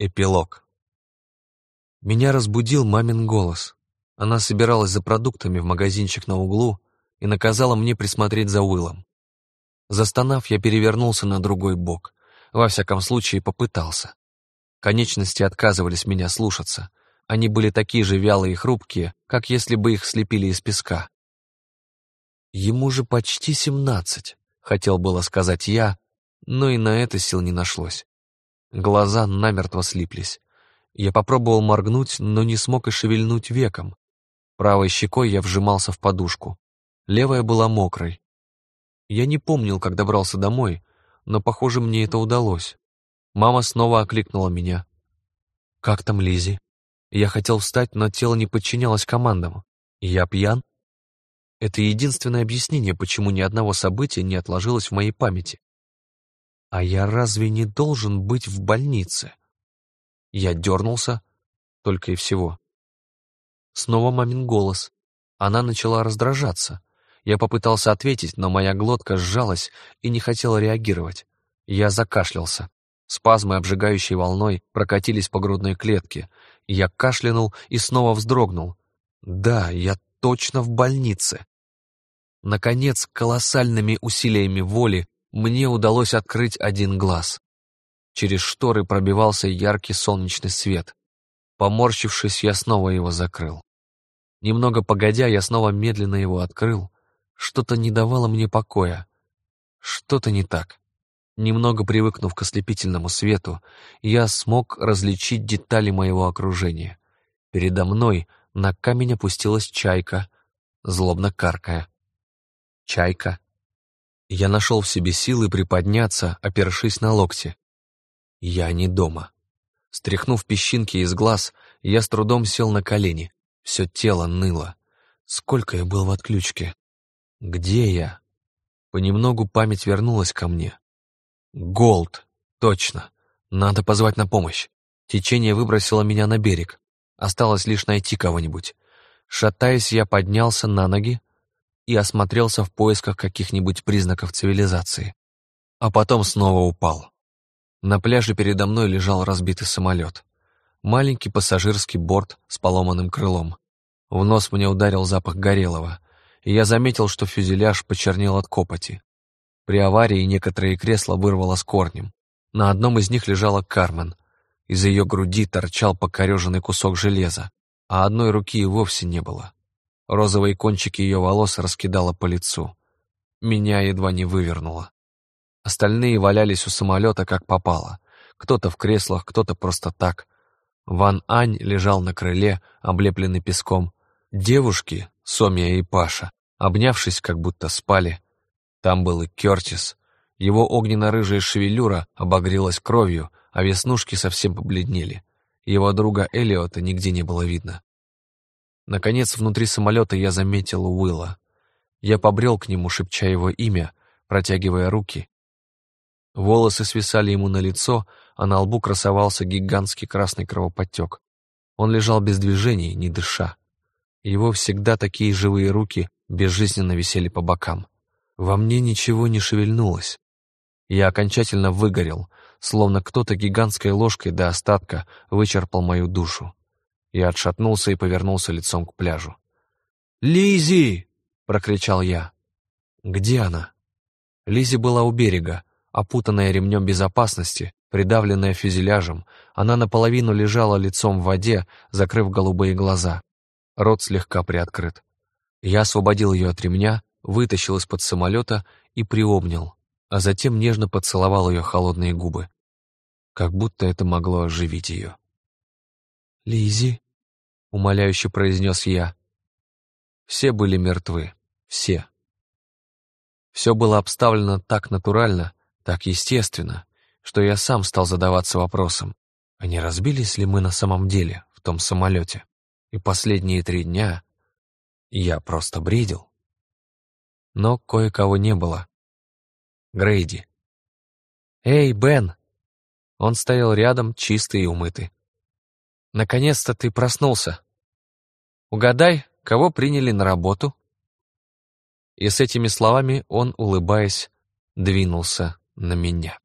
Эпилог. Меня разбудил мамин голос. Она собиралась за продуктами в магазинчик на углу и наказала мне присмотреть за Уиллом. Застонав, я перевернулся на другой бок. Во всяком случае, попытался. Конечности отказывались меня слушаться. Они были такие же вялые и хрупкие, как если бы их слепили из песка. «Ему же почти семнадцать», — хотел было сказать я, но и на это сил не нашлось. Глаза намертво слиплись. Я попробовал моргнуть, но не смог и шевельнуть веком. Правой щекой я вжимался в подушку. Левая была мокрой. Я не помнил, как добрался домой, но, похоже, мне это удалось. Мама снова окликнула меня. «Как там Лизи? Я хотел встать, но тело не подчинялось командам. Я пьян? Это единственное объяснение, почему ни одного события не отложилось в моей памяти. А я разве не должен быть в больнице? Я дернулся, только и всего. Снова мамин голос. Она начала раздражаться. Я попытался ответить, но моя глотка сжалась и не хотела реагировать. Я закашлялся. Спазмы, обжигающей волной, прокатились по грудной клетке. Я кашлянул и снова вздрогнул. Да, я точно в больнице. Наконец, колоссальными усилиями воли мне удалось открыть один глаз. Через шторы пробивался яркий солнечный свет. Поморщившись, я снова его закрыл. Немного погодя, я снова медленно его открыл. Что-то не давало мне покоя. Что-то не так. Немного привыкнув к ослепительному свету, я смог различить детали моего окружения. Передо мной на камень опустилась чайка, злобно каркая. Чайка я нашел в себе силы приподняться, опершись на локти. Я не дома. Стряхнув песчинки из глаз, я с трудом сел на колени. Все тело ныло. Сколько я был в отключке? Где я? Понемногу память вернулась ко мне. Голд. Точно. Надо позвать на помощь. Течение выбросило меня на берег. Осталось лишь найти кого-нибудь. Шатаясь, я поднялся на ноги, и осмотрелся в поисках каких-нибудь признаков цивилизации. А потом снова упал. На пляже передо мной лежал разбитый самолет. Маленький пассажирский борт с поломанным крылом. В нос мне ударил запах горелого, и я заметил, что фюзеляж почернел от копоти. При аварии некоторые кресла вырвало с корнем. На одном из них лежала Кармен. Из ее груди торчал покореженный кусок железа, а одной руки и вовсе не было. Розовые кончики ее волос раскидала по лицу. Меня едва не вывернуло. Остальные валялись у самолета как попало. Кто-то в креслах, кто-то просто так. Ван Ань лежал на крыле, облепленный песком. Девушки, Сомия и Паша, обнявшись, как будто спали. Там был и Кертис. Его огненно-рыжая шевелюра обогрелась кровью, а веснушки совсем побледнели. Его друга Элиота нигде не было видно. Наконец, внутри самолета я заметил Уилла. Я побрел к нему, шепча его имя, протягивая руки. Волосы свисали ему на лицо, а на лбу красовался гигантский красный кровоподтек. Он лежал без движений, не дыша. Его всегда такие живые руки безжизненно висели по бокам. Во мне ничего не шевельнулось. Я окончательно выгорел, словно кто-то гигантской ложкой до остатка вычерпал мою душу. Я отшатнулся и повернулся лицом к пляжу. Лизи! прокричал я. «Где она?» Лизи была у берега, опутанная ремнем безопасности, придавленная фюзеляжем. Она наполовину лежала лицом в воде, закрыв голубые глаза. Рот слегка приоткрыт. Я освободил ее от ремня, вытащил из-под самолета и приобнял, а затем нежно поцеловал ее холодные губы, как будто это могло оживить ее. Лизи, умоляюще произнес я. Все были мертвы, все. Все было обставлено так натурально, так естественно, что я сам стал задаваться вопросом, а не разбились ли мы на самом деле в том самолете? И последние три дня я просто бредил. Но кое-кого не было. Грейди. «Эй, Бен!» Он стоял рядом, чистый и умытый. Наконец-то ты проснулся. Угадай, кого приняли на работу?» И с этими словами он, улыбаясь, двинулся на меня.